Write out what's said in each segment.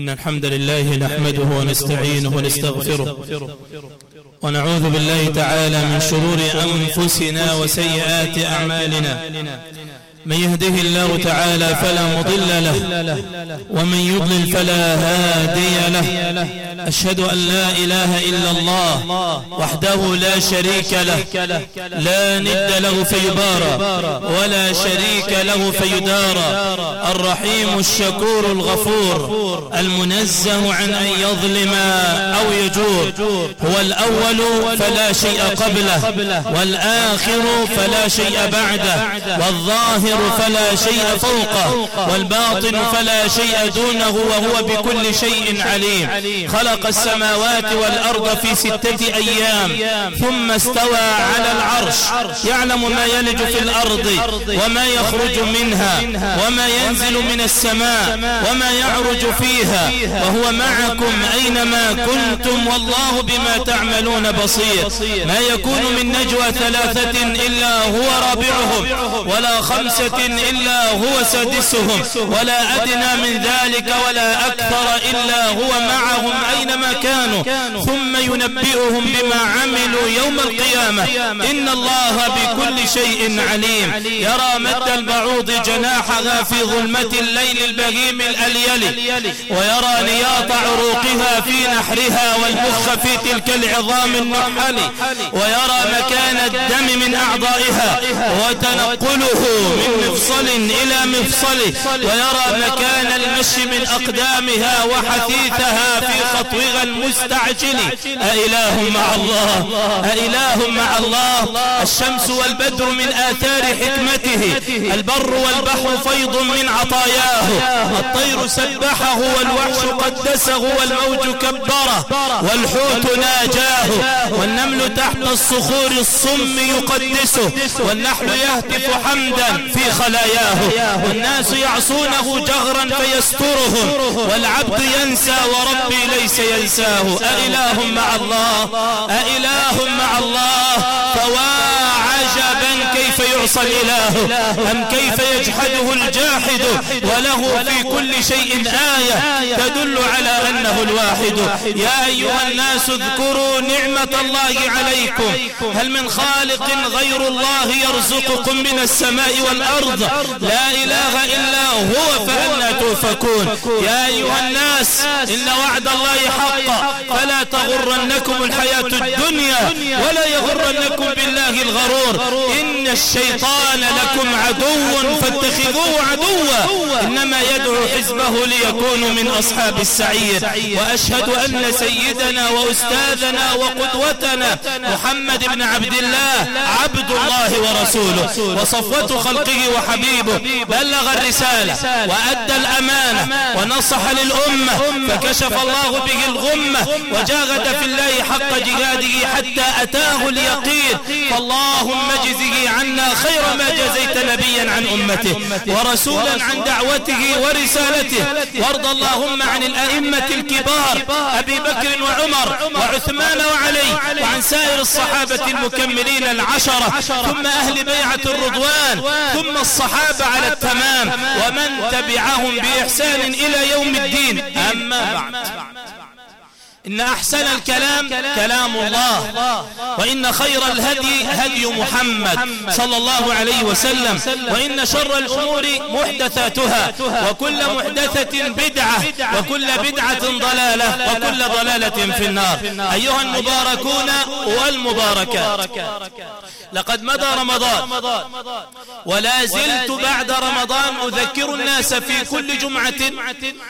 إن الحمد لله نحمده ونستعينه ونستغفره ونعوذ بالله تعالى من شرور أنفسنا وسيئات أعمالنا. من يهده الله تعالى فلا مضل له ومن يضلل فلا هادي له. أشهد أن لا إله إلا الله وحده لا شريك له. لا ند له فيبارى ولا شريك له فيدارى الرحيم الشكور الغفور المنزه عن أن يظلم أو يجور. هو الأول فلا شيء قبله والآخر فلا شيء بعده والظاهر فلا شيء فوقه والباطن فلا شيء دونه وهو بكل شيء عليم. خلق السماوات والأرض في ستة أيام ثم استوى على العرش. يعلم ما يلج في الأرض وما يخرج منها وما ينزل من السماء وما يعرج فيها وهو معكم أينما كنتم والله بما تعملون بصير. ما يكون من نجوى ثلاثة إلا هو رابعهم ولا خمسة إلا هو سادسهم ولا أدنى من ذلك ولا أكثر إلا هو معهم أينما كانوا ثم ينبئهم بما عملوا يوم القيامة. إن الله بكل شيء عليم. يرى مد البعوض جناحها في ظلمة الليل البهيم الأليل ويرى نياط عروقها في نحرها والمخ في تلك العظام النحل ويرى مكان الدم من أعضائها وتنقله من مفصل إلى مفصل ويرى مكان المشي من أقدامها وحثيثها في خطوها المستعجل. أإله مع الله. أإله مع الله. الشمس والبدر من آثار حكمته. البر والبحر فيض من عطاياه. الطير سبحه والوحش قدسه والموج كبره. والحوت ناجاه. والنمل تحت الصخور الصم يقدسه والنحل يهتف حمدا في خلاياه. والناس يعصونه جهرا فيسترهم والعبد ينسى وربي ليس ينساه. أإله مع الله. أإله مع الله. فوا عجبا كيف يعصى الإله أم كيف يجحده الجاحد؟ وله في كل شيء آية تدل على أنه الواحد. يا أيها الناس اذكروا نعمة الله عليكم. هل من خالق غير الله يرزقكم من السماء والأرض؟ لا إله إلا هو فأنا توفكون. يا أيها الناس إن وعد الله حق فلا تغرنكم الحياة الدنيا ولا يغرنكم بالله الغرور. إن الشيطان لكم عدو فاتخذوه عدوا. إنما يدعو حزبه ليكونوا من أصحاب السعير. وأشهد أن سيدنا وأستاذنا وقدوتنا محمد بن عبد الله عبد الله ورسوله. وصفوة خلقه وحبيبه. بلغ الرسالة وأدى الأمانة ونصح للأمة فكشف الله به الغمة وجاهد في الله حق جهاده حتى أتاه اليقين. فاللهم اجزه عنا خير ما جزيت نبيا عن أمته ورسولا عن دعوته ورسالته. وارض اللهم عن الأئمة الكبار أبي بكر وعمر وعثمان وعلي وعن سائر الصحابة المكملين العشرة ثم أهل بيعة الرضوان ثم الصحابة على التمام ومن تبعهم بإحسان إلى يوم الدين. أما بعد. إن أحسن الكلام كلام الله. وإن خير الهدي هدي محمد صلى الله عليه وسلم. وإن شر الأمور محدثاتها. وكل محدثة بدعة. وكل بدعة ضلالة. وكل ضلالة في النار. أيها المباركون والمباركات. لقد مضى رمضان. ولا زلت بعد رمضان أذكر الناس في كل جمعة.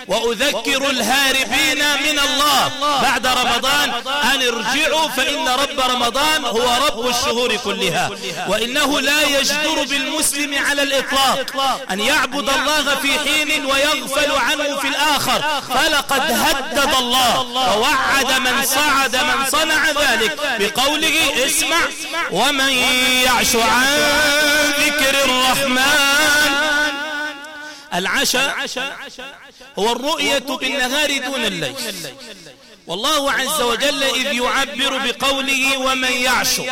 وأذكر الهاربين من الله. بعد رمضان أن ارجعوا فإن رب رمضان هو رب الشهور كلها. وإنه لا يجدر بالمسلم على الإطلاق. أن يعبد الله في حين ويغفل عنه في الآخر. فلقد هدد الله. ووعد من صعد من صنع ذلك. بقوله اسمع ومن يعش عن ذكر الرحمن. العشاء هو الرؤية بالنهار دون الليل. والله عز وجل إذ يعبر بقوله ومن يعشو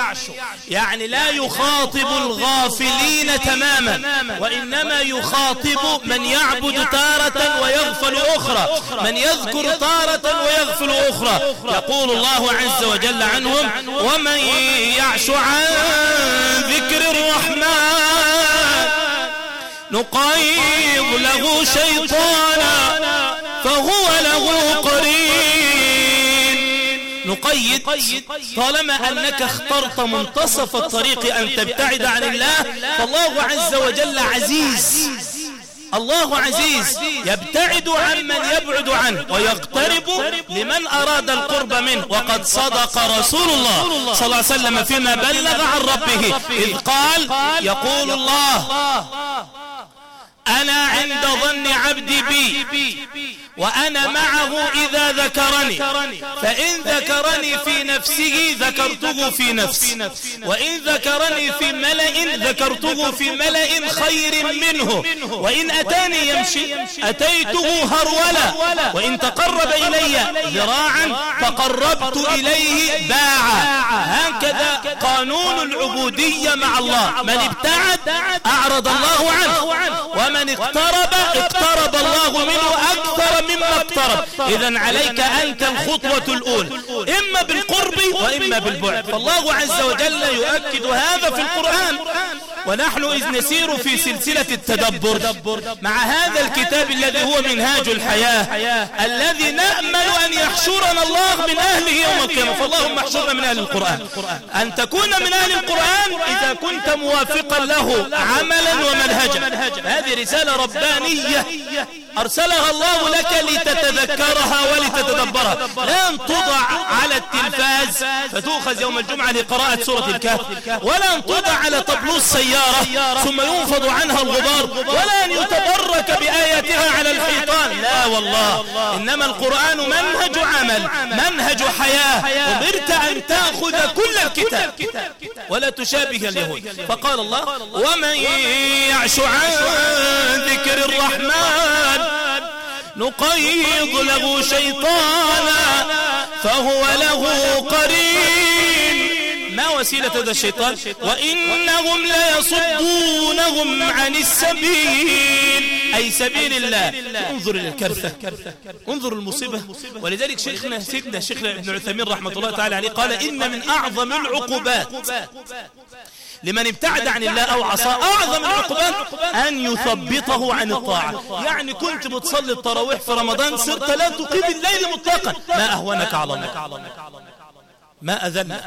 يعني لا يخاطب الغافلين تماما. وإنما يخاطب من يعبد تارة ويغفل أخرى. من يذكر تارة ويغفل أخرى. يقول الله عز وجل عنهم ومن يعش عن ذكر الرحمن. نقيض له شيطانا فهو له قرين نقيد طالما أنك اخترت منتصف الطريق أن تبتعد عن الله فالله عز وجل عزيز. الله عزيز يبتعد عن من يبعد عنه ويقترب لمن أراد القرب منه. وقد صدق رسول الله صلى الله عليه وسلم فيما بلغ عن ربه. إذ قال يقول الله أنا عند بي. وأنا معه إذا ذكرني. فإن ذكرني في نفسه ذكرته في نفسي. وإن ذكرني في ملأ ذكرته في ملأ خير منه. وإن أتاني يمشي أتيته هرولا وإن تقرب إلي ذراعا فقربت إليه باعا. هكذا قانون العبودية مع الله. من ابتعد أعرض الله عنه. ومن اقترب اقترب الله منه أكثر مما اقترب. إذا عليك أنت الخطوة الأولى. إما بالقرب وإما بالبعد. فالله عز وجل يؤكد هذا في القرآن. ونحن إذ نسير في سلسلة التدبر مع هذا الكتاب الذي هو منهاج الحياة الذي نأمل أن يحشرنا الله من أهله يوم القيامة. فاللهم احشرنا من أهل القرآن. أن تكون من أهل القرآن إذا كنت موافقا له عملا ومنهجا. هذه رسالة ربانية أرسلها الله لك لتتذكرها ولتتدبرها. لن تضع على التلفاز فتؤخذ يوم الجمعة لقراءة سورة الكهف ولن توضع على طبلو السيارة ثم ينفض عنها الغبار ولا أن يتبرك بآياتها على الحيطان. لا والله. إنما القرآن منهج عمل منهج حياة. أمرت أن تأخذ كل الكتاب. ولا تشابه اليهود. فقال الله ومن يعش عن ذكر الرحمن نقيض له شيطانا فهو له قرين ما وسيلة هذا الشيطان؟ وإنهم ليصدونهم عن السبيل. أي سبيل الله. انظر إلى الكارثة. انظر المصيبة. ولذلك شيخنا سيدنا شيخنا ابن عثيمين رحمة الله تعالى عليه قال إن من أعظم العقوبات. لمن ابتعد عن الله أو عصى أعظم العقوبات أن يثبطه عن الطاعة. يعني كنت بتصلي التراويح في رمضان صرت لا تقيم الليل مطلقا. ما أهونك على الله. ما أذن.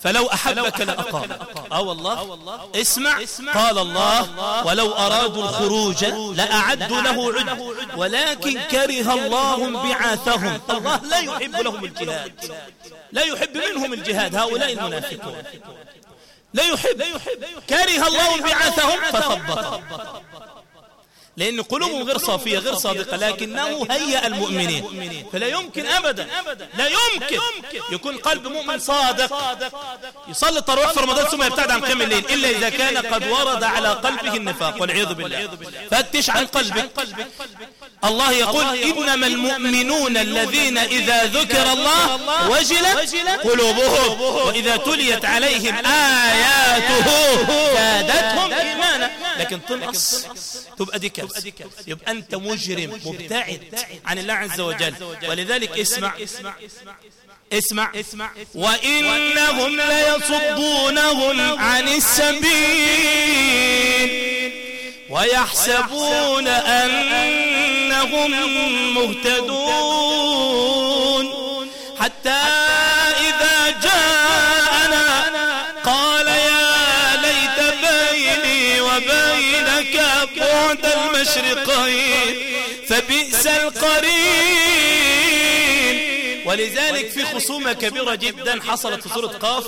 فلو أحبك لأقام. أو والله. اسمع. قال الله. ولو أرادوا الخروج لأعدوا له عد. ولكن كره الله بعاثهم الله لا يحب لهم الجهاد. لا يحب منهم الجهاد. هؤلاء المنافقون. لا يحب. كره الله بعثهم فثبطهم لأن قلوبهم غير صافية غير صادقة لكنه هيأ المؤمنين. فلا يمكن أبدا. لا يمكن يكون قلب مؤمن صادق. يصلي التراويح في رمضان ثم يبتعد عن قيام الليل إلا إذا كان قد ورد على قلبه النفاق. والعياذ بالله. فتش عن قلبك. الله يقول إنما المؤمنون الذين إذا ذكر الله وجلت قلوبهم. وإذا تليت عليهم آياته زادتهم إيمانا. لكن تنقص تبقى دي كارثة يبقى أنت مجرم مبتعد عن الله عز وجل. ولذلك اسمع اسمع. اسمع. وإنهم ليصدونهم عن السبيل. ويحسبون أنهم مهتدون. حتى إذا بعد المشرقين فبئس القرين ولذلك في خصومة كبيرة جدا حصلت في سورة قاف.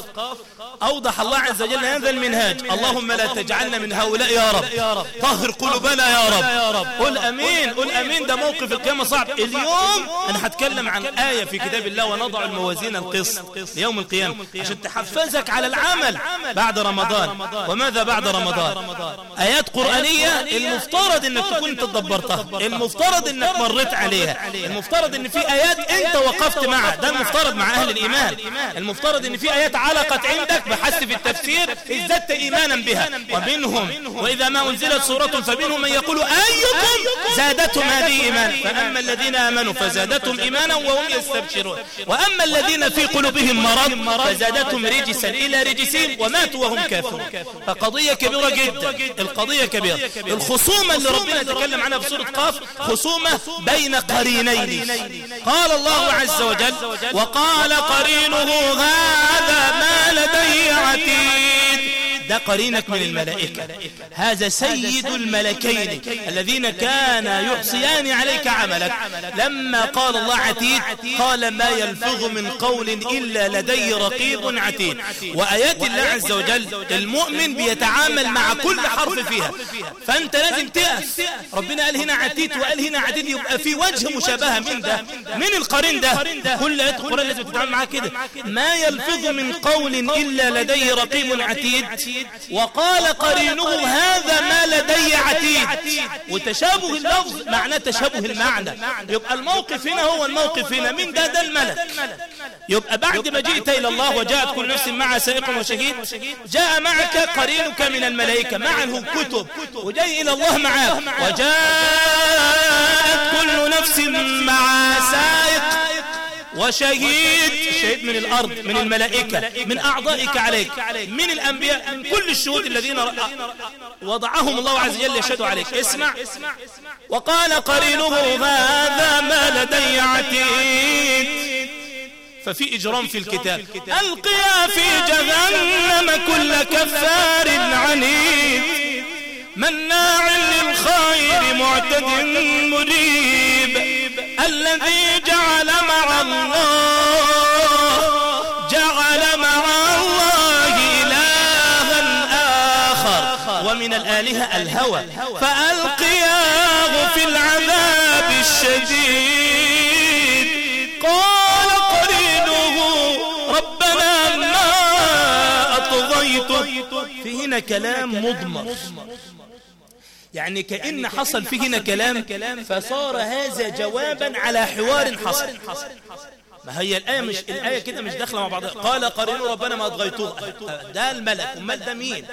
أوضح الله عز وجل هذا المنهاج. اللهم لا تجعلنا من هؤلاء يا رب. طهر قلوبنا يا رب. قل أمين. قل أمين. ده موقف القيامة صعب. اليوم أنا هتكلم عن آية في كتاب الله ونضع الموازين القسط ليوم القيامة عشان تحفزك على العمل بعد رمضان. وماذا بعد رمضان؟ آيات قرآنية المفترض أنك تكون تدبرتها. المفترض أنك مريت عليها. المفترض أن في آيات أنت وقفت معها. ده المفترض مع أهل الإيمان. المفترض أن في آيات علقت عندك بحث في التفسير ازددت إيمانا بها. ومنهم وإذا ما أنزلت سورة فمنهم من يقول أيكم زادتهم هذه إيمان فأما الذين آمنوا فزادتهم إيمانا وهم يستبشرون. وأما الذين في قلوبهم مرض فزادتهم رجسا إلى رجسهم وماتوا وهم كافرون. فقضية كبيرة جدا. القضية كبيرة. الخصومة اللي ربنا يتكلم عنها في سورة قاف خصومة بين قرينين. قال الله عز وجل وقال قرينه هذا ما لدي عتيد. ده قرينك من الملائكة. هذا سيد الملكين الذين كان يحصيان عليك عملك. لما قال الله عتيد قال ما يلفظ من قول إلا لدي رقيب عتيد. وآيات الله عز وجل المؤمن بيتعامل مع كل حرف فيها. فأنت لازم تقف ربنا قال هنا عتيد وقال هنا عتيد. يبقى في وجه مشابهة من ده. من القرين ده. كل آيات القرآن لازم تتعامل معاه كده. ما يلفظ من قول إلا لدي رقيب عتيد. وقال قرينه هذا ما لدي عتيد. وتشابه اللفظ معناه تشابه المعنى. يبقى الموقف هنا هو الموقف هنا من ده ده الملك. يبقى بعد ما جئت إلى الله وجاءت كل نفس مع سائق وشهيد جاء معك قرينك من الملائكة. معه كتب. وجاي إلى الله معاه وجاءت كل نفس مع سائق. وشهيد. شهيد من الأرض من الملائكة من أعضائك عليك من الأنبياء من كل الشهود الذين وضعهم الله عز وجل يشهد عليك. اسمع. وقال قرينه هذا ما لدي عتيد. ففي إجرام في الكتاب. ألقيا في جهنم كل كفار عنيد مناع للخير معتد مريب الذي جعل مع الله جعل مع الله إلها آخر. ومن الآلهة الهوى. فألقياه في العذاب الشديد. قال قرينه ربنا ما أطغيته في هنا كلام مضمر. يعني كأن حصل فيه هنا كلام فصار هذا جوابا على حوار حصل. ما هي الآية مش الآية كده مش داخلة مع بعضها. قال قرينه ربنا ما أضغيتوه ده الملك. أمال ده مين؟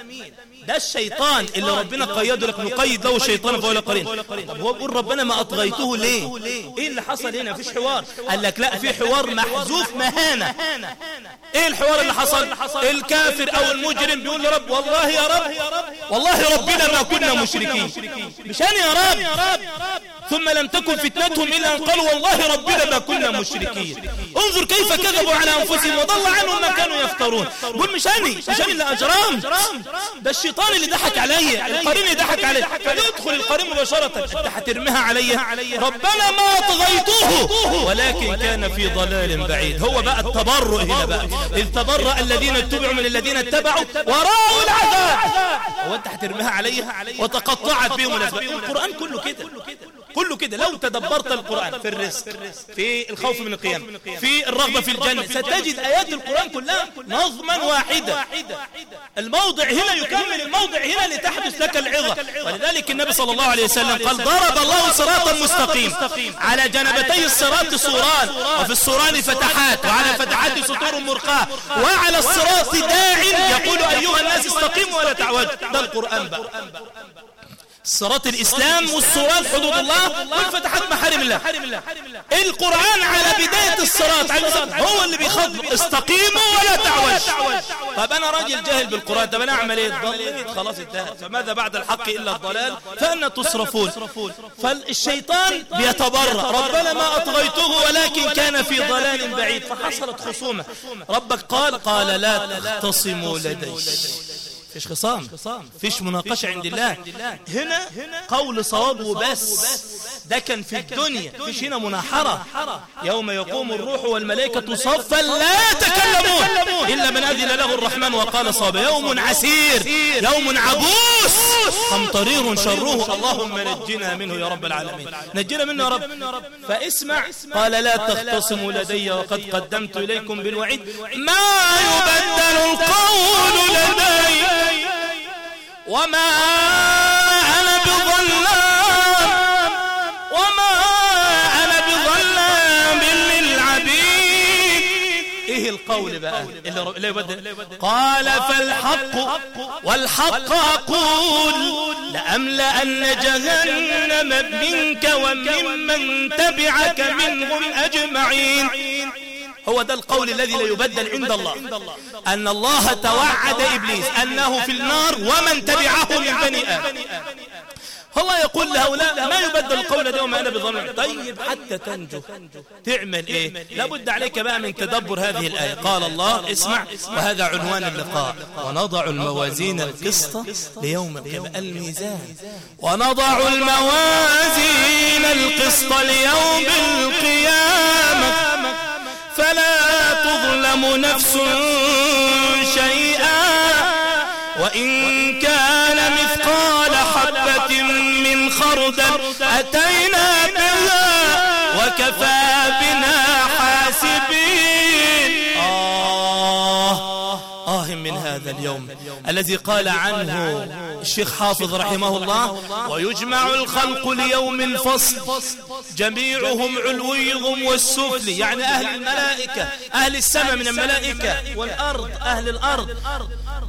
ده الشيطان اللي ربنا قيده لك نقيد له الشيطان فهو قرين. طب هو بيقول ربنا ما أطغيته ليه؟ إيه اللي حصل هنا؟ مفيش حوار. قال لك لا في حوار محذوف مهانة. إيه الحوار اللي حصل؟ الكافر أو المجرم بيقول لرب والله يا رب. والله ربنا ما كنا مشركين. مش أنا يا رب. ثم لم تكن فتنتهم إلا أن قالوا والله ربنا ما كنا مشركين انظر كيف كذبوا على أنفسهم وضل عنهم ما كانوا يفترون. قل مش أني مش أني اللي أجرام. ده الشيطان اللي ضحك علي القرين اللي ضحك علي. فيدخل القرين مباشرة. أنت هترميها علي. ربنا ما طغيته ولكن كان في ضلال بعيد. هو بقى التبرؤ هنا بقى. إذ تبرأ الذين اتبعوا من الذين اتبعوا. وراءوا العذاب. هو انت هترميها علي وتقطعت بهم الأسباب القرآن كله كده. كله كده. لو تدبرت القرآن في الرزق في الخوف من القيام في الرغبة في الجنة. ستجد آيات القرآن كلها نظما واحدة. الموضع هنا يكمل الموضع هنا لتحدث لك العظة. ولذلك النبي صلى الله عليه وسلم قال ضرب الله صراطا مستقيم. على جنبتي الصراط سوران. وفي السوران فتحات وعلى الفتحات سطور مرقاة. وعلى الصراط داع. يقول أيها الناس استقيموا ولا تعوجوا ده القرآن بقى. صراط الإسلام والصراط حدود الله والفتحات محارم الله. القرآن على بداية الصراط. هو اللي بيخاطب استقيموا ولا تعوج طب أنا راجل جاهل بالقرآن طب أنا أعمل إيه؟ ضليت خلاص انتهت فماذا بعد الحق إلا الضلال؟ فأنا تصرفون. فالشيطان بيتبرأ ربنا ما أطغيته ولكن كان في ضلال بعيد. فحصلت خصومة. ربك قال قال لا تختصموا لدي. فيش خصام؟ فيش مناقشة عند الله. هنا قول صواب وبس ده كان في الدنيا. فيش هنا مناحرة. يوم يقوم الروح والملائكة صفا لا يتكلمون أذن له الرحمن وقال صاب. يوم عسير يوم عبوس. قمطرير شره اللهم نجنا منه يا رب العالمين. نجنا منه يا رب. فاسمع. قال لا تختصموا لدي وقد قدمت إليكم بالوعيد. ما يبدل القول لدي وما أنا بظلام. القول بقى اللي. اللي يبدل. قال فالحق والحق أقول لأملأن جهنم منك وممن تبعك منهم أجمعين. هو ده القول الذي لا يبدل عند الله. أن الله توعد إبليس أنه في النار ومن تبعه من بني آدم. الله يقول لهؤلاء ما يبدل القول وما أنا بظلم طيب حتى تنجو تعمل إيه؟ لابد عليك بقى من تدبر هذه الآية. قال الله اسمع وهذا عنوان اللقاء. ونضع الموازين القسط ليوم القيامة. الميزان. ونضع الموازين القسط ليوم القيامة. فلا تظلم نفس شيئا. وإن كان مثقال حبة خردل أتينا بها وكفى بنا حاسبين. آه آه من هذا اليوم الذي قال عنه الشيخ حافظ رحمه الله ويجمع الخلق ليوم الفصل. جميعهم علويهم والسفل يعني أهل الملائكة أهل السماء من الملائكة والأرض أهل الأرض.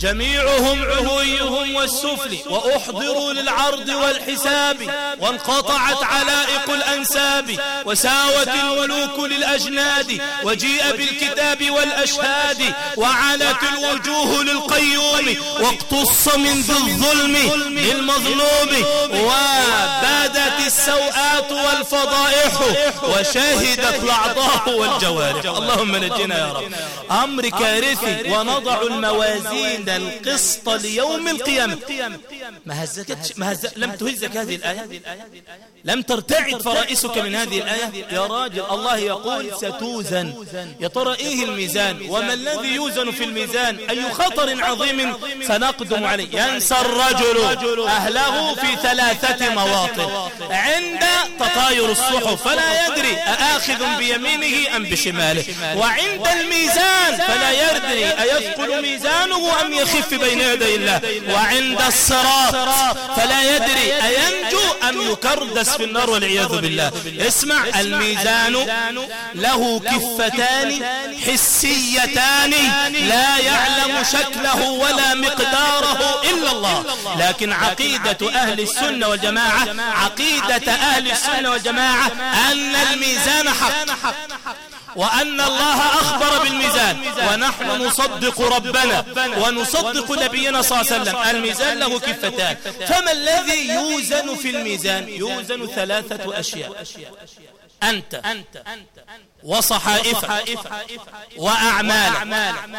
جميعهم علويهم والسفل وأحضروا للعرض والحساب وانقطعت علائق الأنساب وساوت الملوك للأجناد وجيء بالكتاب والأشهاد وعلت الوجوه للقيوم واقتص من ذي الظلم للمظلوم وبادت السوءات والفضائح وشهدت الأعضاء والجوارح. اللهم نجنا يا رب. أمر كارثي ونضع الموازين. القسط ليوم القيامة. ما هزكتش ما هز... لم تهزك هذه الآية؟ لم ترتعد فرائسك من هذه الآية؟ يا راجل الله يقول ستوزن. يا ترى إيه الميزان؟ وما الذي يوزن في الميزان؟ أي خطر عظيم سنقدم عليه. ينسى الرجل أهله في ثلاثة مواطن. عند تطاير الصحف فلا يدري أآخذ بيمينه أم بشماله. وعند الميزان فلا يدري. أيثقل ميزانه أم يخف بين يدي الله وعند الصراط. فلا يدري أينجو أم يكردس في النار والعياذ بالله. اسمع الميزان له كفتان حسيتان لا يعلم شكله ولا مقداره إلا الله. لكن عقيدة أهل السنة والجماعة عقيدة أهل السنة والجماعة أن الميزان حق. وأن الله أخبر بالميزان. ونحن نصدق ربنا ونصدق نبينا صلى الله عليه وسلم. الميزان له كفتان. فما الذي يوزن في الميزان؟ يوزن ثلاثة أشياء. أنت. وصحائفك وأعمالك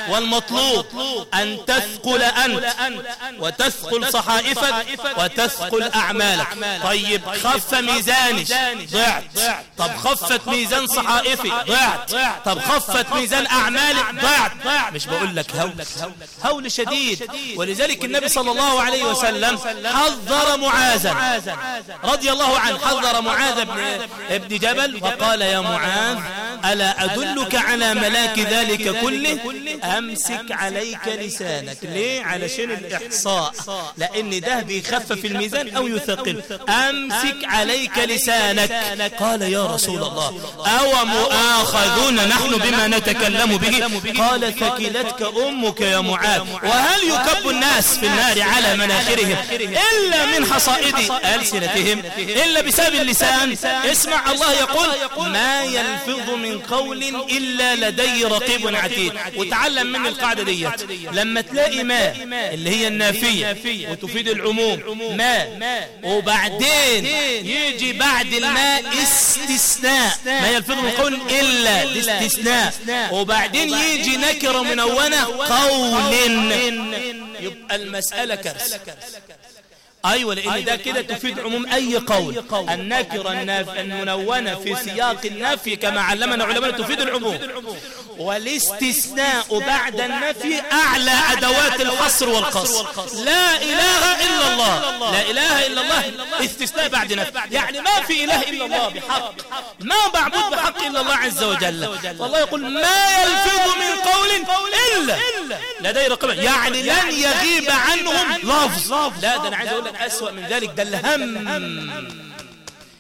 والمطلوب أن تثقل أنت وتثقل صحائفك وتثقل أعمالك. طيب خف ميزاني. ضعت. طب خفت ميزان صحائفي. ضعت. طب خفت ميزان أعمالي. ضعت. مش بقول لك هول. هول شديد. ولذلك النبي صلى الله عليه وسلم حذر معاذا رضي الله عنه حذر معاذ ابن جبل وقال يا معاذ ألا أدلك على ملاك ذلك كله؟ أمسك عليك لسانك. ليه؟ علشان الإحصاء. لأن ده بيخفف الميزان أو يثقل. أمسك عليك لسانك. قال يا رسول الله. أو مؤاخذون نحن بما نتكلم به. قال ثكلتك أمك يا معاذ. وهل يكب الناس في النار على مناخرهم؟ إلا من حصائد ألسنتهم. إلا بسبب اللسان. اسمع الله يقول ما يلفظ من قول إلا لدي رقيب عتيد. وتعلم من القاعدة دي لما تلاقي ما اللي هي النافية وتفيد العموم ما وبعدين يجي بعد الماء استثناء. ما يلفظ من قول إلا الاستثناء وبعدين يجي نكرة منونة قول يبقى المسألة كرس أيوة لأن ده كده تفيد عموم أي قول. النكرة المنونة في سياق النفي كما علمنا علماء تفيد العموم. والاستثناء بعد النفي أعلى أدوات الحصر والقصر. لا إله إلا الله. لا إله إلا الله. استثناء بعد نفي. يعني ما في إله إلا الله بحق. ما معبود بحق إلا الله عز وجل. والله يقول ما يلفظ من قول إلا. لدي رقم. يعني لن يغيب عنهم لفظ. لا ده أنا عايز أقول أسوأ من ذلك ده الهم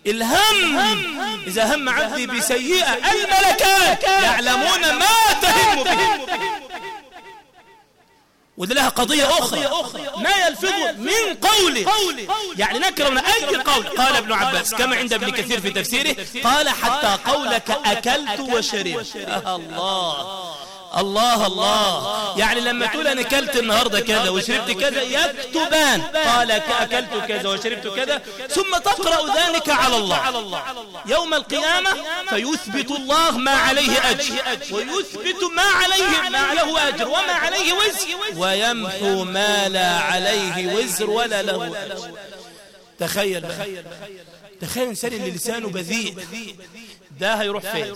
إلهم. إذا هم عبدي بسيئة الملكات يعلمون ما تهم به. وده لها قضية أخرى. ما يلفظ من قول. يعني نكر من أي قول. قال ابن عباس كما عند ابن كثير في تفسيره قال حتى قولك أكلت وشربت. الله. الله الله. يعني لما تقول أنا أكلت النهاردة كذا وشربت كذا يكتبان. قال أكلت كذا وشربت كذا. ثم تقرأ ذلك على الله. يوم القيامة فيثبت الله ما عليه أجر. ويثبت ما عليه ما له أجر. وما عليه وزر. ويمحو ما لا عليه وزر ولا له أجر. تخيل تخيل إنسان اللي لسانه بذيء. ده هيروح فين؟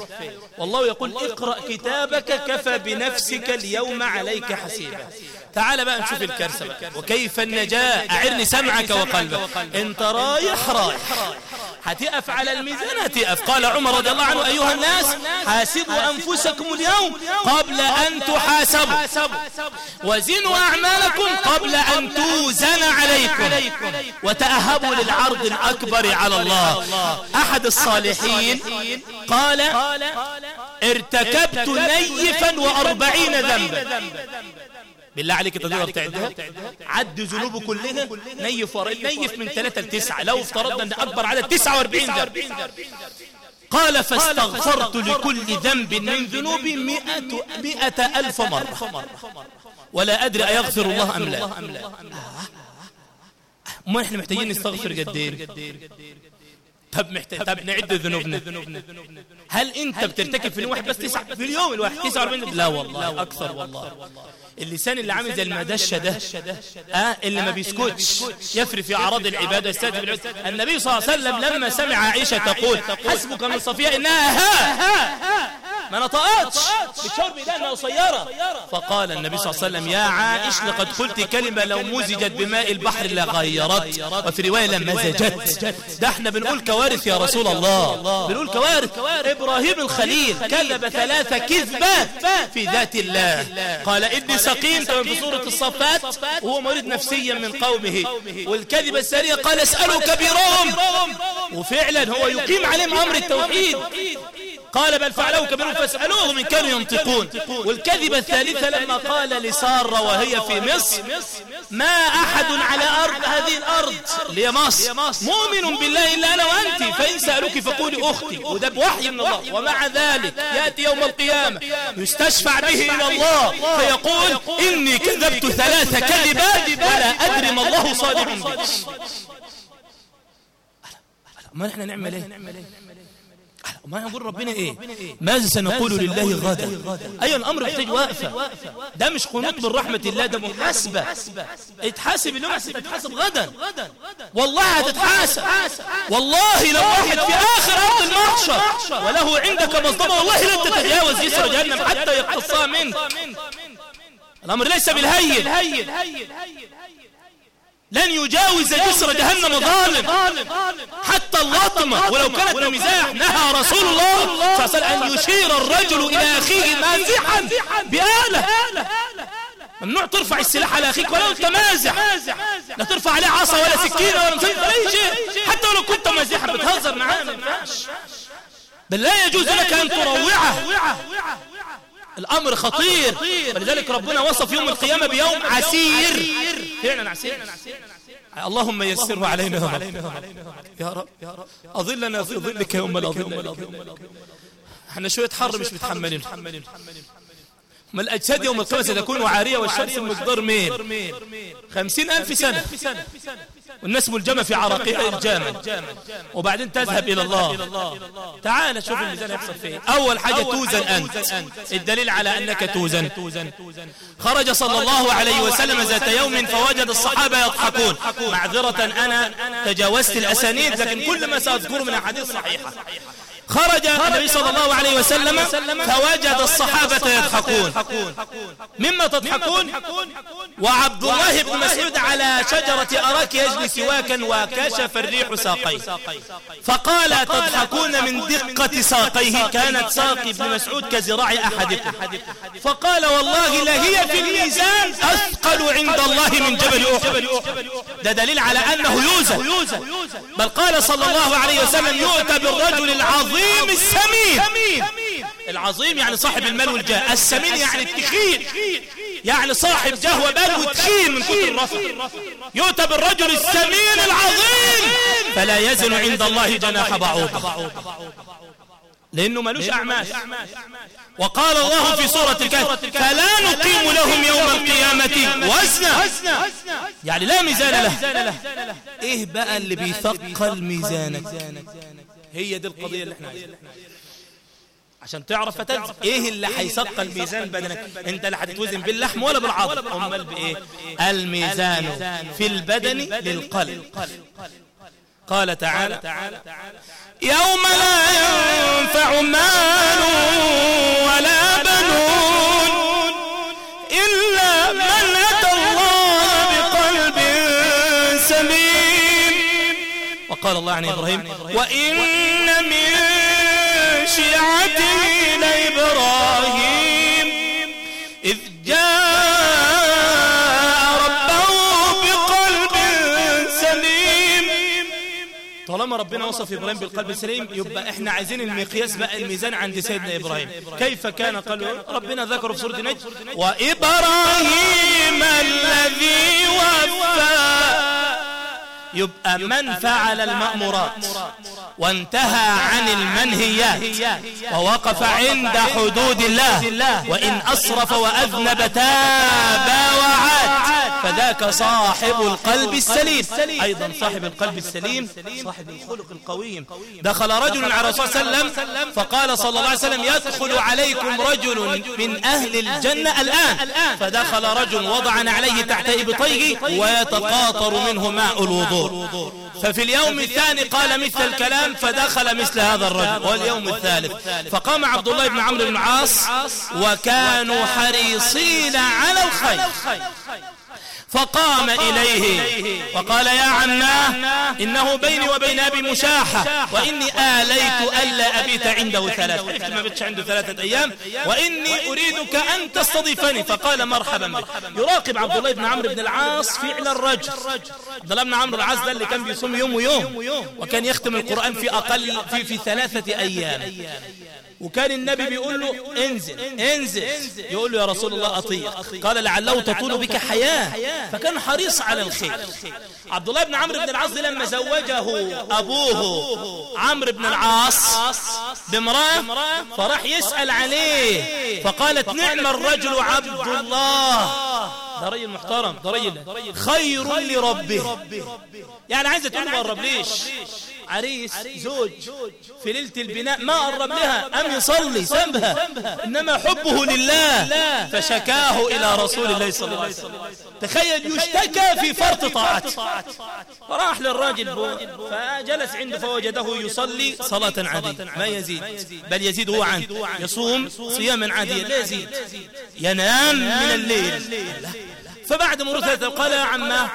والله يقول اقرأ كتابك كفى بنفسك اليوم عليك حسيبا. تعال بقى نشوف الكارثة بقى. وكيف النجاة؟ أعرني سمعك وقلبك. انت رايح رايح هتقف على الميزان هتقف. قال عمر رضي الله عنه أيها الناس حاسبوا أنفسكم اليوم قبل أن تحاسبوا. وزنوا أعمالكم قبل أن توزن عليكم. وتأهبوا للعرض الأكبر على الله. أحد الصالحين قال ارتكبت نيفا وأربعين ذنبا. بالله عليك تقدر تعدها. عد ذنوبه كلها. نيف ورا نيف من ثلاثة لتسعة لو افترضنا أن أكبر عدد 49 ذنب قال فاستغفرت لكل ذنب من ذنوبي مئة, مئة ألف مرة. ولا أدري أيغفر الله أم لا. ما إحنا محتاجين نستغفر قدين طب محتاج طب نعد ذنوبنا. هل انت بترتكب في اليوم واحد بس تسعة في اليوم الواحد 49 لا والله أكثر والله. اللسان اللي عامل زي المدشة ده آه اللي ما بيسكتش يفري في أعراض العبادة. يستهدف العبادة. النبي صلى الله عليه وسلم لما سمع عائشة تقول حسبك من صفية إنها ها ما نطقتش. بتشاور بإيدها أنها قصيرة فقال النبي صلى الله عليه وسلم يا عائش لقد قلت كلمة لو مزجت بماء البحر لغيرت. وفي رواية لمزجت ده إحنا بنقول كوارث يا رسول الله. بنقول كوارث. إبراهيم الخليل كذب ثلاث كذبات في ذات الله. قال إني سقيم كما في سورة الصفات. وهو مريض نفسيا من قومه. والكذبة الثانية قال اسألوا كبيرهم وفعلا هو يقيم عليهم أمر التوحيد. قال بل فعلوا كبيرهم فاسألوهم إن كانوا ينطقون. والكذبة الثالثة لما قال لسارة وهي في مصر ما أحد على أرض هذه الأرض هي مصر مؤمن بالله إلا أنا وأنت فإن سألوك فقولي أختي وده بوحي من الله. ومع ذلك يأتي يوم القيامة يستشفع به إلى الله. فيقول إني كذبت ثلاث كذبات ولا أدري ما الله صادق به ما نحن نعمل إيه؟ ما نقول ربنا إيه؟ ماذا سنقول لله غدا؟ أيوه الأمر يحتاج وقفه ده مش قنوط من رحمة الله ده محاسبة. اتحاسب اليوم تتحاسب غدا. والله هتتحاسب. والله لو واحد في آخر أرض المحشر وله عندك مصدمة والله لن تتجاوز يسر جهنم حتى يقتصها منك. الأمر ليس بالهين. لن يجاوز جسر جهنم ظالم. حتى اللطمة ولو كانت بمزاح نهى رسول الله وسلم أن يشير الرجل إلى أخيه مازحا بآلة. ممنوع ترفع السلاح على أخيك ولو أنت مازح. لا ترفع عليه عصا ولا سكينة ولا مسيطة أي شيء. حتى ولو كنت مازحا. بتهزر معاه بل لا يجوز لك أن تروعه. الأمر خطير. ولذلك ربنا وصف يوم القيامة بيوم عسير. فعلا عسير. اللهم يسره علينا يا رب. يا رب. أظلنا في ظلك يوم لا ظل إحنا شوية حر مش متحملين. ما الأجساد يوم القيامة ستكون عارية والشمس مقدار ميل خمسين ألف سنة. والناس ملجمة في عراقيها إرجاما وبعدين تذهب إلى الله. تعال شوف الميزان يحصل فيه. أول حاجة توزن أنت. الدليل على أنك توزن. خرج صلى الله عليه وسلم ذات يوم فوجد الصحابة يضحكون. معذرة أنا تجاوزت الأسانيد لكن كل ما سأذكره من أحاديث صحيحة. خرج النبي صلى الله عليه وسلم فوجد الصحابة يضحكون. مما تضحكون؟ وعبد الله بن مسعود على شجرة أراك يجلس سواكا وكشف الريح ساقيه. فقال تضحكون من دقة ساقيه؟ كانت ساقي ابن مسعود كزراع أحدكم. فقال والله لهي في الميزان أثقل عند الله من جبل أحد. ده دليل على أنه يوزن. بل قال صلى الله عليه وسلم يؤتى بالرجل العظيم العظيم السمين. العظيم يعني صاحب المال والجاه السمين يعني التخين يعني صاحب جاه وبال وتخين من كتر الرفع. يؤتى بالرجل السمين العظيم. فلا يزن عند الله جناح بعوضة. لأنه ملوش أعمال. وقال الله في سورة الكهف فلا نقيم لهم يوم القيامة وزنا. يعني لا ميزان له. إيه بقى اللي بيثقل ميزانك هي دي القضية اللي إحنا عايزينها. عشان تعرف فتنزل إيه اللي هيثقل ميزان بدنك انت لا هتتوزن باللحم ولا بالعظم امال بإيه؟ الميزان في البدن للقلب. قال تعالى. يوم لا ينفع مال ولا بنون. وقال الله عن إبراهيم وإن من شيعته لإبراهيم إذ جاء ربه بقلب سليم. طالما ربنا وصف إبراهيم بالقلب السليم يبقى إحنا عايزين المقياس بقى الميزان عند سيدنا إبراهيم. كيف كان؟ قلبه ربنا ذكر في سورة النجم وإبراهيم الذي وفى يبقى من فعل المأمورات. وانتهى عن المنهيات. ووقف عند حدود الله. وإن أسرف وأذنب تاب وعاد. فذاك صاحب القلب السليم. أيضا صاحب القلب السليم. صاحب الخلق القويم. دخل رجل على رسول صلى الله عليه وسلم فقال صلى الله عليه وسلم يدخل عليكم رجل من أهل الجنة الآن. فدخل رجل وضع عليه تحت إبطيه ويتقاطر منه ماء الوضوء. ففي اليوم الثاني قال مثل الكلام فدخل مثل هذا الرجل. واليوم الثالث فقام عبد الله بن عمرو بن العاص وكانوا حريصين على الخير. فقام إليه. وقال يا عماه إنه بيني وبين أبي مشاحة وإني آليت ألا أبيت عنده ثلاثة. عرفت ما بيتش عنده ثلاثة أيام؟ وإني أريدك أن تستضيفني. فقال مرحبا بك. يراقب عبد الله بن عمرو بن العاص فعل الرجل. عبد الله بن عمرو العاص ده اللي كان بيصوم يوم ويوم. وكان يختم القرآن في أقل في, في ثلاثة أيام. وكان النبي بيقول له انزل انزل يقول له يا رسول الله أطيع قال لعله تطول بك حياة. فكان حريص على الخير. عبد الله بن عمرو بن العاص لما زوجه أبوه عمرو بن العاص بامرأة فراح يسأل عليه. فقالت نعم الرجل عبد الله. ده رجل محترم ده رجل خير لربه. يعني عايزة تقول ما قرب ليش عريس زوج في ليلة البناء ما قرب لها أم يصلي سبها إنما حبه لله فشكاه إلى رسول الله صلى الله عليه وسلم. تخيل يشتكى في فرط طاعته. فراح للراجل فجلس عنده فوجده يصلي صلاة عادية. ما يزيد. بل يزيد هو عنه يصوم صياما عاديا. لا يزيد. ينام من الليل. فبعد مرور ثلاثة قال يا عماه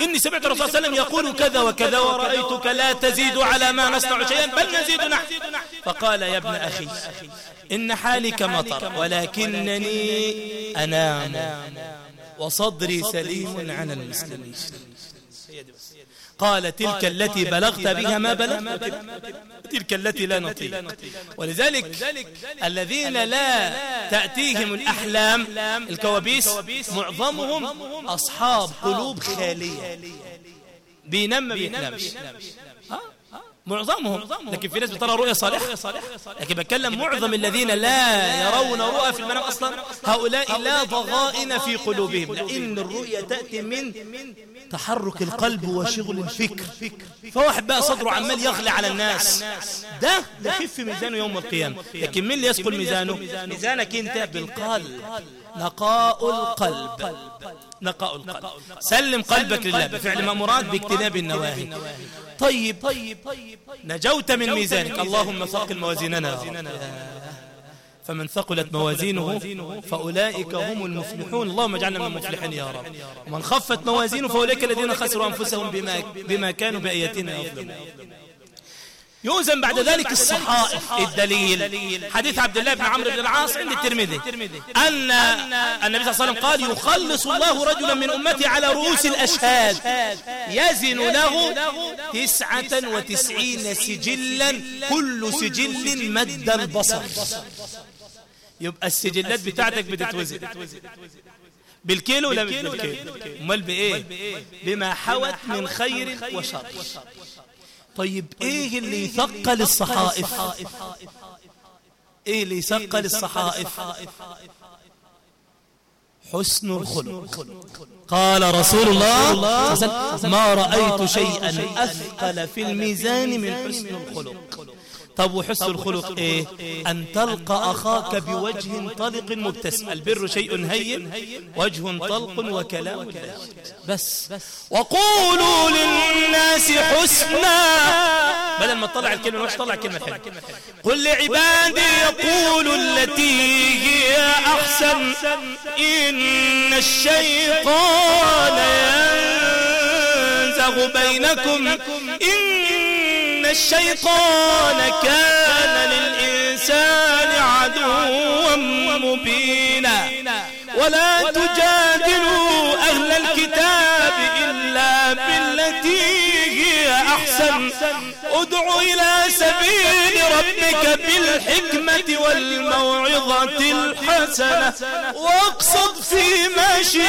إني سمعت الرسول صلى الله عليه وسلم يقول كذا وكذا ورأيتك لا تزيد على ما نصنع شيئا بل نزيد نحن. فقال يا ابن أخي إن حالي كمطر ولكنني أنام وصدري سليم عن المسلمين. قال تلك التي بلغت بها ما بلغت؟ تلك التي لا نطيق. ولذلك الذين لا تأتيهم الأحلام الكوابيس معظمهم أصحاب قلوب خالية بينام ما بينامش معظمهم. لكن في ناس بترى رؤية صالحة. لكن بتكلم معظم الذين لا يرون رؤى في المنام أصلا. هؤلاء لا ضغائن في قلوبهم. لأن الرؤية تأتي من تحرك القلب وشغل الفكر. فواحد بقى صدره عمال يغلي على الناس. ده يخف ميزانه يوم القيامة. لكن مين اللي يسقل ميزانه؟ ميزانك انت بالقلب. نقاء القلب. نقاء القلب. سلم قلبك لله. بفعل ما مراد باجتناب النواهي. طيب. طيب نجوت من ميزانك. اللهم ثقل موازيننا. فمن ثقلت موازينه فأولئك هم المفلحون. اللهم اجعلنا من المفلحين يا رب. ومن خفت موازينه فأولئك الذين خسروا أنفسهم بما, بما كانوا بآياتنا يظلمون يوزن بعد ذلك الصحائف الدليل. حديث عبد الله بن عمرو بن العاص عند الترمذي. أن النبي صلى الله عليه وسلم قال يخلص الله رجلا من أمتي على رؤوس الأشهاد. يزن له تسعة وتسعين سجلا. كل سجل مد البصر. يبقى السجلات بتاعتك بتتوزن. بالكيلو ولا مش بالكيلو؟ امال بايه بما حوت من خير وشر. طيب إيه اللي يثقل الصحائف؟ إيه اللي يثقل الصحائف؟ حسن الخلق. قال رسول الله ما رأيت شيئا. أثقل في الميزان من حسن الخلق. طب وحسن الخلق إيه؟ أن تلقى أخاك بوجه طلق مبتسم. البر شيء هين وجه طلق وكلام. بس. وقولوا للناس حسنا. بدل ما تطلع الكلمة مش طلع كلمه حلوة قل لعبادي يقولوا التي هي أحسن. إن الشيطان ينزغ بينكم. إن الشيطان كان للإنسان عدوا مبينا. ولا تجادلوا أهل الكتاب أحسن ادع إلى سبيل ربك بالحكمة والموعظة الحسنة واقصد في مشي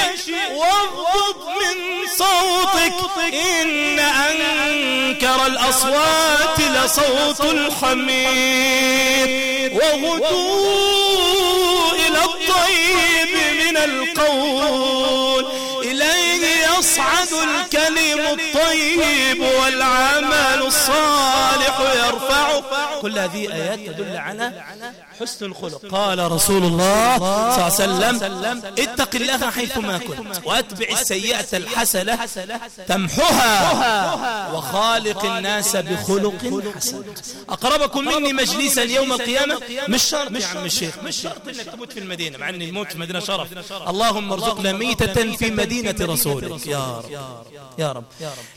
واغضب من صوتك إن أنكر الأصوات لصوت الحمير وغدوا إلى الطيب من القول. يصعد الكلم الطيب والعمل الصالح يرفعه كل هذه آيات تدل على حسن الخلق. قال رسول الله صلى الله عليه وسلم اتق الله حيثما كنت واتبع السيئة الحسنة تمحها وخالق الناس بخلق حسن. أقربكم مني مجلسا يوم القيامة؟ مش شرط يا عم الشيخ مش شرط إنك تموت في المدينة مع ان الموت في المدينة شرف. اللهم ارزقنا ميتة في مدينة رسولك يا رب يا رب.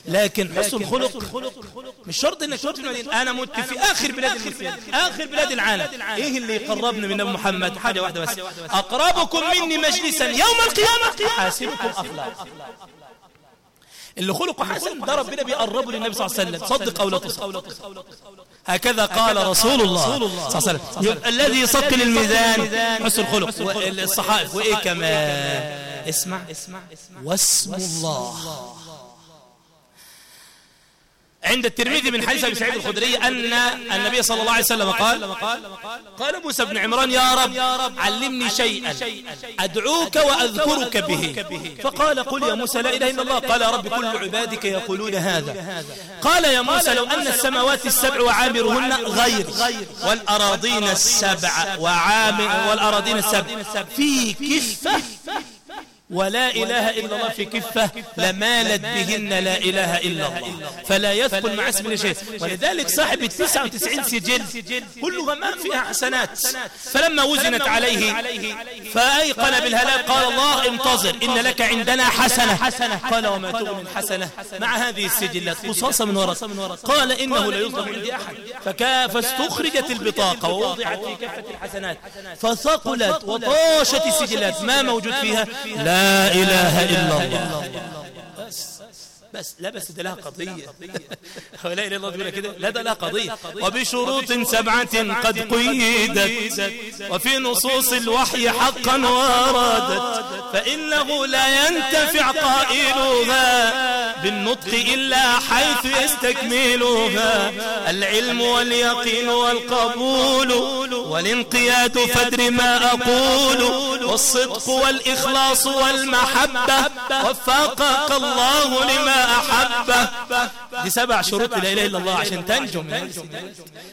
لكن حسن الخلق مش شرط إنك تموت في المدينة أنا مت في آخر بلاد المسلمين آخر بلاد العالم. إيه اللي يقربنا من نبي محمد. حاجة واحدة بس. أقربكم مني مجلسا يوم القيامة. حاسبكم اخلاق اللي خلقه حسن ده ربنا بيقربه للنبي صلى الله عليه وسلم. صدق أو لا تصدق. هكذا قال رسول الله صلى الله عليه وسلم. يبقى الذي يصقل الميزان حسن الخلق والصحائف وإيه كمان؟ اسمع. واسم الله. عند الترمذي من حديث أبي سعيد الخدري أن النبي صلى الله عليه وسلم قال قال موسى بن عمران يا رب علمني شيئا أدعوك وأذكرك به. فقال قل يا موسى لا إله إلا الله. قال رب كل عبادك يقولون هذا. قال يا موسى لو أن السماوات السبع وعامرهن غير والأراضين السبع وعامر والأراضين السبع في كفة ولا إله إلا الله في كفة لمالت بهن لا إله إلا الله. فلا يثقل مع اسم شيء. ولذلك صاحب التسعة وتسعين سجل كل غمام فيها حسنات. فلما وزنت عليه فأيقن بالهلاك قال الله انتظر إن لك عندنا حسنة. قال وما تغني الحسنة مع هذه السجلات قصاصة من ورق. قال إنه لا يظلم عندي أحد. فاستخرجت البطاقة ووضعت في كفة الحسنات. فثقلت وطاشت السجلات. ما موجود فيها. لا. إله إلا الله. بس. بس لا بس ده لها قضية. لا إله إلا الله تقول كده. لا ده لها قضية. وبشروط سبعة قد قيدت. وفي نصوص الوحي حقا وردت فإنه لا ينتفع قائلها بالنطق إلا حيث يستكملها العلم واليقين والقبول والانقياد فدر ما أقول. والصدق والإخلاص والمحبة. وفقك الله لما أحبة. دي سبع شروط لا إله إلا الله عشان تنجو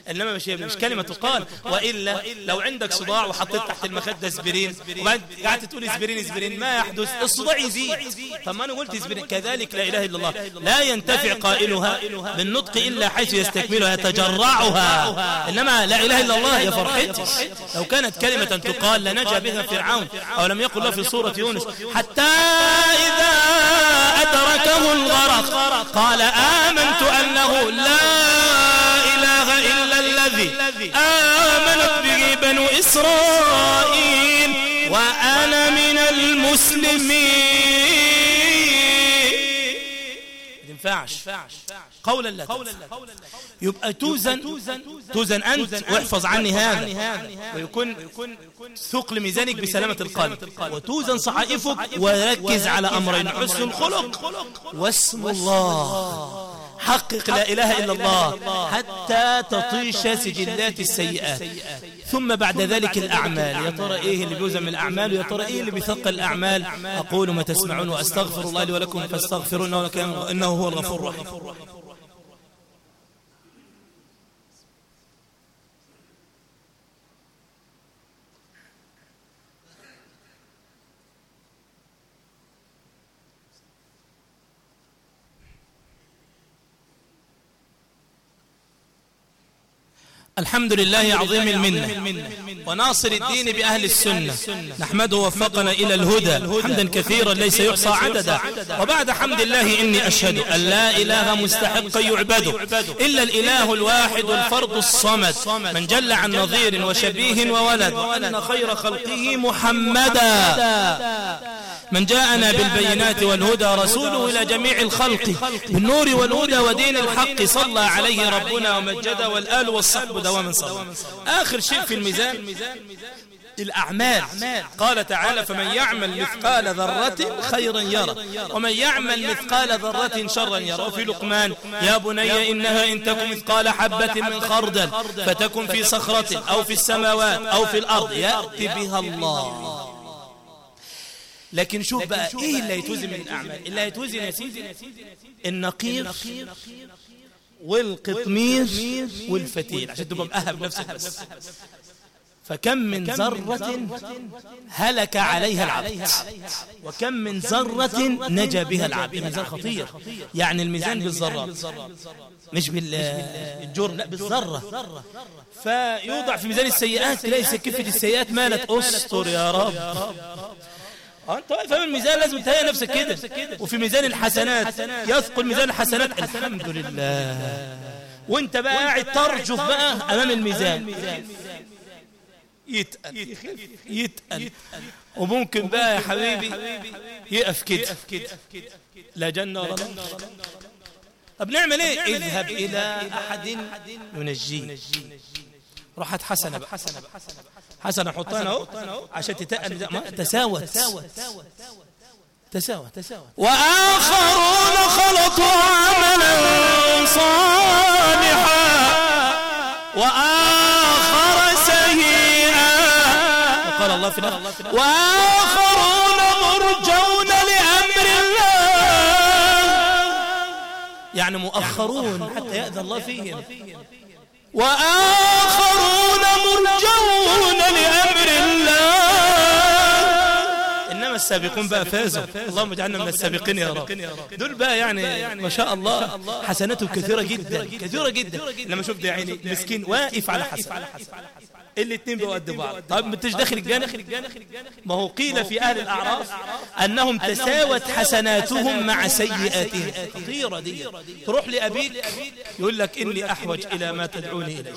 إنما مش مش كلمة تقال وإلا لو عندك صداع وحطيت تحت المخدة اسبرين وبعد قعدت تقول اسبرين اسبرين ما يحدث. الصداع يزيد. طب ما أنا قلت اسبرين كذلك لا إله إلا الله. لا ينتفع قائلها بالنطق إلا حيث يستكملها يتجرعها. إنما لا إله إلا الله يا فرحتي. لو كانت كلمة تقال لنجا بها فرعون أو لم يقل له في سورة يونس حتى إذا أدركه الغرق قال آمنت أنه لا إله إلا الذي آمنت به بنو إسرائيل وأنا من المسلمين. ينفعش. قولا لا يبقى توزن توزن أنت واحفظ عني هذا. ويكون ثقل ميزانك بسلامة القلب. وتوزن صحائفك وركز على أمرين. حسن الخلق. واسم الله. حقق لا إله إلا الله. حتى تطيش سجلات السيئات. ثم بعد ذلك الأعمال. يا ترى إيه اللي بيوزن من الأعمال؟ ويا ترى إيه اللي بيثقل الأعمال؟ أقول ما تسمعون وأستغفر الله لي ولكم فاستغفرونه إنه هو الغفور الرحيم. الحمد لله عظيم المنة وناصر الدين بأهل السنة. نحمده وفقنا إلى الهدى. حمدا كثيرا ليس يحصى عددا. وبعد حمد الله إني أشهد أن لا إله مستحق يعبد إلا الإله الواحد الفرد الصمد. من جل عن نظير وشبيه وولد. وأن خير خلقه محمدا. من جاءنا بالبينات والهدى رسوله إلى جميع الخلق. بالنور والهدى ودين الحق صلى عليه ربنا ومجد والآل والصحب دواما صلى. آخر شيء في الميزان. الأعمال. قال تعالى فمن يعمل مثقال ذرة خيرا يرى ومن يعمل مثقال ذرة شرا يرى وفي لقمان يا بني إنها إن تكن مثقال حبة من خردل فتكن في صخرة أو في السماوات أو في الأرض. يأتي بها الله. لكن شوف بقى إيه اللي هيتوزن من الأعمال؟ اللي هيتوزن يا سيدي النقير والقطمير والفتيل. عشان تبقى مأهب نفسك. بس فكم من ذرة هلك عليها العبد. وكم من ذرة نجا بها العبد. الميزان خطير. يعني الميزان بالذرات مش بالجرم لا بالذرة. فيوضع في ميزان السيئات تلاقي كفة السيئات. مالت أسطر يا رب. أنت فاهم الميزان لازم تهيئ نفسك كده. وفي ميزان الحسنات يثقل ميزان الحسنات. الحمد لله. وانت بقى قاعد ترجف بقى أمام الميزان. يتقل. يتقل. وممكن بقى يا حبيبي يقف كده لا جنة ولا نار طب نعمل إيه؟ اذهب إلى أحد ينجيه راحت حسنة بقى. حسنة حطها أهو. عشان تتقل تساوت. تساوت. وآخرون خلطوا عملا صالحا. وآخر قال الله في نفسه وآخرون مرجون لأمر الله. يعني مؤخرون حتى يأذى الله فيهم. وآخرون مرجون لأمر الله. إنما السابقون بقى فازوا. اللهم اجعلنا من السابقين يا رب. دول بقى يعني ما شاء الله حسناته كثيرة جدا. كثيرة جدا. لما شوف ده يعني مسكين واقف على حسن. الاثنين بيودوا بعض. طب ما انتش داخل الجنة؟ ما هو قيل في أهل الأعراف أنهم تساوت حسناتهم مع سيئاتهم. خطيرة دي. تروح لأبيك يقول لك إني أحوج إلى ما تدعوني إليه.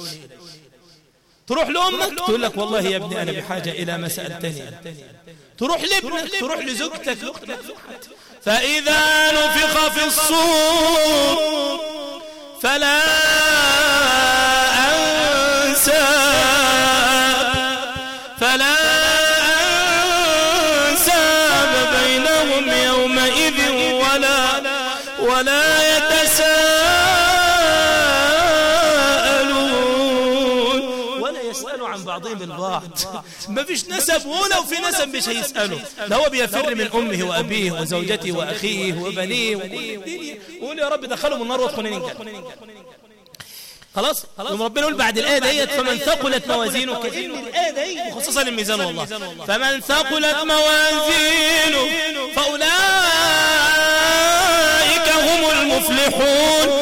تروح لأمك؟ تقول لك والله يا ابني أنا بحاجة إلى ما سألتني. تروح لأبنك تروح لزوجتك. فإذا نفخ في الصور فلا أنساب عن بعضهم البعض. ما فيش نسب ولو في نسب مش هيسأله ده هو بيفر من أمه وأبيه وزوجته وأخيه وبنيه وقول يا رب دخلهم النار وادخلني الجنة. خلاص؟ يوم ربنا يقول بعد الآية ديت فمن ثقلت موازينه كأن الآية دي مخصصة للميزان والله فمن ثقلت موازينه. فأولئك هم المفلحون.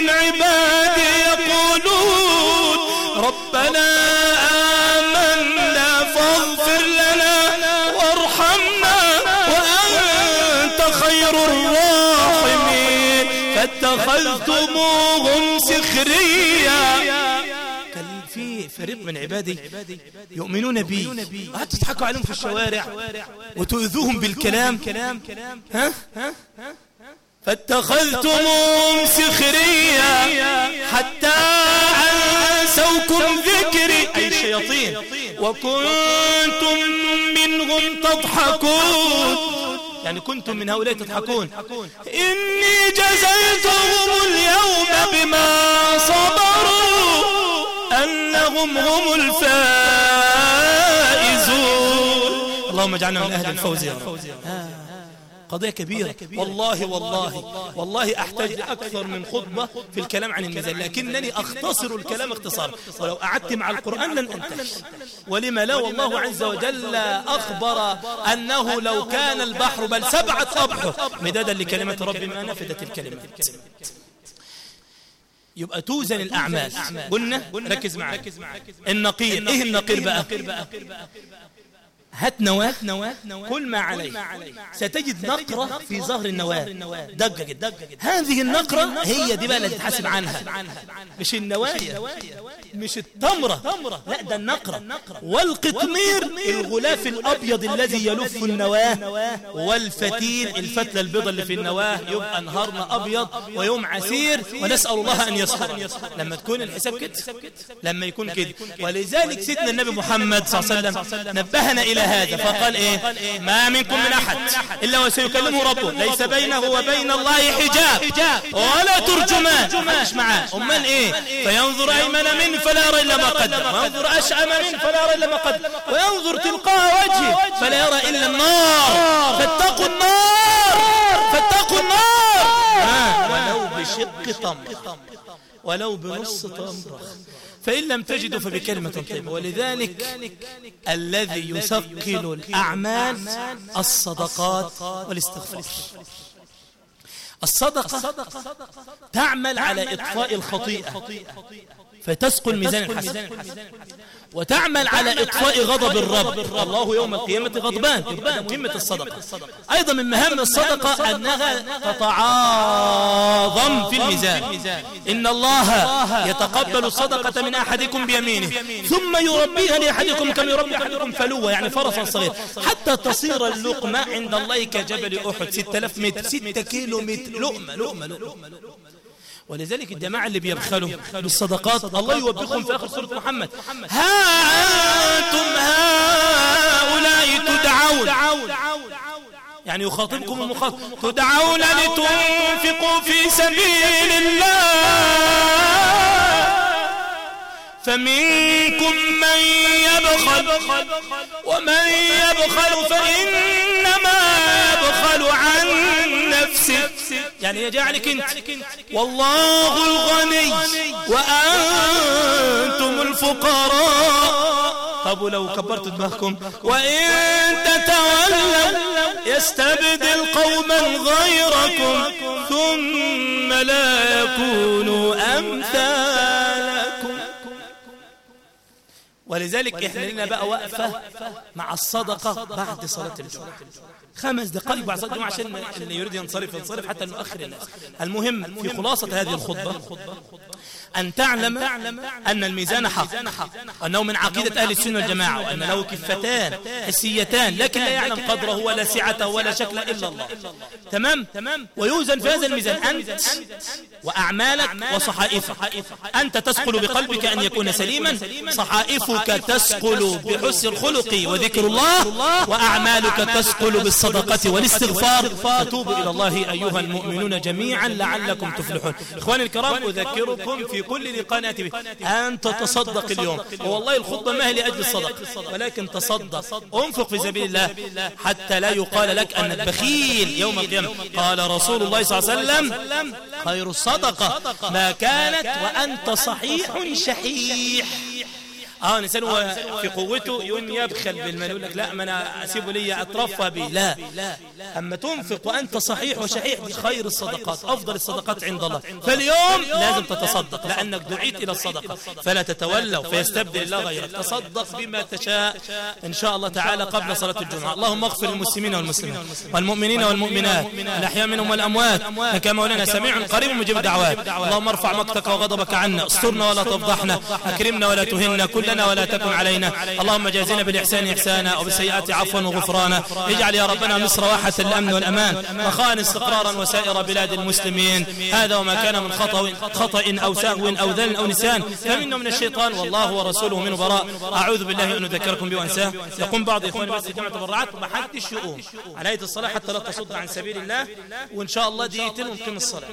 من عبادي يقولون ربنا آمنا فاغفر لنا وارحمنا وأنت خير الراحمين. فاتخذتموهم سخريا في فريق من عبادي يؤمنون بي. قعدت تضحكوا عليهم في الشوارع وتؤذوهم بالكلام. ها؟ ها؟ فاتخذتموهم سخريا حتى أنسوكم ذكري. أي الشياطين وكنتم منهم تضحكون. يعني كنتم من هؤلاء تضحكون. إني جزيتهم اليوم بما صبروا أنهم هم الفائزون. اللهم اجعلنا من أهل الفوز يا رب. قضية كبيرة. والله والله والله أحتاج أكثر من خطبة في الكلام عن الميزان لكنني أختصر الكلام اختصارا. ولو قعدت مع القرآن لن أنتهي. ولما لا والله عز وجل أخبر أنه لو كان البحر بل سبعة أبحر. مدادا لكلمة رب ما نفدت الكلمات يبقى توزن الأعمال. قلنا؟ ركز معايا. النقير إيه النقير بقى. هات نواة. كل ما عليه ستجد نقرة في ظهر النواة. دقة جدا هذه النقرة هي دي بقى اللي تتحاسب عنها. مش النوايا مش التمرة. لا ده النقرة. والقطمير. الغلاف الأبيض الذي يلف النواة. والفتيل الفتلة البيضة اللي في النواة. يبقى نهارنا أبيض ويوم عسير. ونسأل الله أن يصبر. لما تكون الحساب كده. لما يكون كده. ولذلك سيدنا النبي محمد صلى الله عليه وسلم نبهنا إلى هذا فقال إيه؟ ما منكم من أحد. إلا وسيكلمه ربه. ليس بينه وبين الله حجاب. ولا ترجمان. مش معاه أمان إيه؟ فينظر أيمن منه فلا يرى إلا ما قدم وينظر أشأم منه فلا يرى إلا ما قدم وينظر تلقاء وجهه. فلا يرى إلا النار. فاتقوا النار. فاتقوا النار. ولو بشق تمر. ولو بنص تمره فإن لم تجدوا فبكلمة طيبة. ولذلك الذي يثقل الأعمال الصدقات والاستغفار. الصدقة تعمل على إطفاء الخطيئة. فتسقل ميزان الحسن وتعمل على إطفاء غضب الرب. الله يوم القيامة غضبان. مهمة الصدقة. أيضا من مهام الصدقة أنها تتعاظم في الميزان. إن الله يتقبل الصدقة من أحدكم بيمينه. ثم يربيها لأحدكم كما يربي أحدكم فلوة. يعني فرسا صغير. حتى تصير اللقمة عند الله كجبل أحد. ستة آلاف متر. ستة كيلو متر. لقمة لقمة لقمة. ولذلك الجماعة اللي بيبخلوا بالصدقات الله يوبخهم في آخر سورة محمد. ها أنتم هؤلاء تدعون. يعني يخاطبكم المخاطب. تدعون لتنفقوا في سبيل الله. فمنكم من يبخل ومن يبخل فإنما يبخل عن نفسه. يعني يجعلك انت. والله الغني وأنتم الفقراء. طب ولو كبرت دماغكم. وإن تتولوا يستبدل قوما غيركم ثم لا يكونوا أمثالكم. ولذلك إحنا لنا بقى وقفة مع الصدقة بعد صلاة الجمعة. خمس دقائق بعد صلاة الجمعة عشان اللي يريد ينصرف ينصرف حتى نؤخر الناس المهم في خلاصة هذه الخطبة. أن تعلم أن الميزان حق أنه من عقيدة أهل السنة والجماعة وأن له كفتان حسيتان لكن لا يعلم قدره ولا سعته ولا شكل إلا الله. تمام؟ ويوزن في هذا الميزان أنت وأعمالك وصحائفك. أنت تسقل بقلبك أن يكون سليما. صحائفك تسقل بحسن الخلق وذكر الله. وأعمالك تسقل بالصدقة والاستغفار. فتوبوا إلى الله أيها المؤمنون جميعا لعلكم تفلحون. إخواني الكرام أذكركم في كل لقاء نأتي به أن تتصدق اليوم. والله الخطبة ما هي لأجل الصدق ولكن تصدق. انفق في سبيل الله حتى لا يقال لك أنك بخيل يوم القيامة. قال رسول الله صلى الله عليه وسلم خير الصدقة. ما كانت وأنت صحيح شحيح. آه الانسان هو في قوته يقوم يبخل بالمال يقول لك لا ما أنا اسيبه لي اترفى به لا. أما تنفق وأنت صحيح وشحيح دي خير الصدقات أفضل الصدقات عند الله. فاليوم لازم تتصدق لأنك دعيت إلى الصدقة. فلا تتولوا فيستبدل الله غيرك. تصدق بما تشاء. إن شاء الله تعالى قبل صلاة الجمعة. اللهم اغفر للمسلمين والمسلمين والمؤمنين والمؤمنات. الاحياء منهم والاموات انك مولانا سميع قريب مجيب الدعوات اللهم ارفع مقتك وغضبك عنا. استرنا ولا تفضحنا اكرمنا ولا تهنا كل لنا ولا تكن علينا. اللهم جازنا بالإحسان إحسانا وبالسيئات عفوا وغفرانا. اجعل يا ربنا مصر واحة الأمن والأمان رخاء استقرارا وسائر بلاد المسلمين. هذا وما كان من خطأ, خطأ أو سهو أو ذل أو نسيان فمنه من الشيطان والله ورسوله منه براء. أعوذ بالله أن أذكركم بوأنساه يقوم بعض إخواني بس جمع تبرعات حدش يقوم. على الصلاة حتى لا تصد عن سبيل الله وإن شاء الله دي ونقيم الصلاة.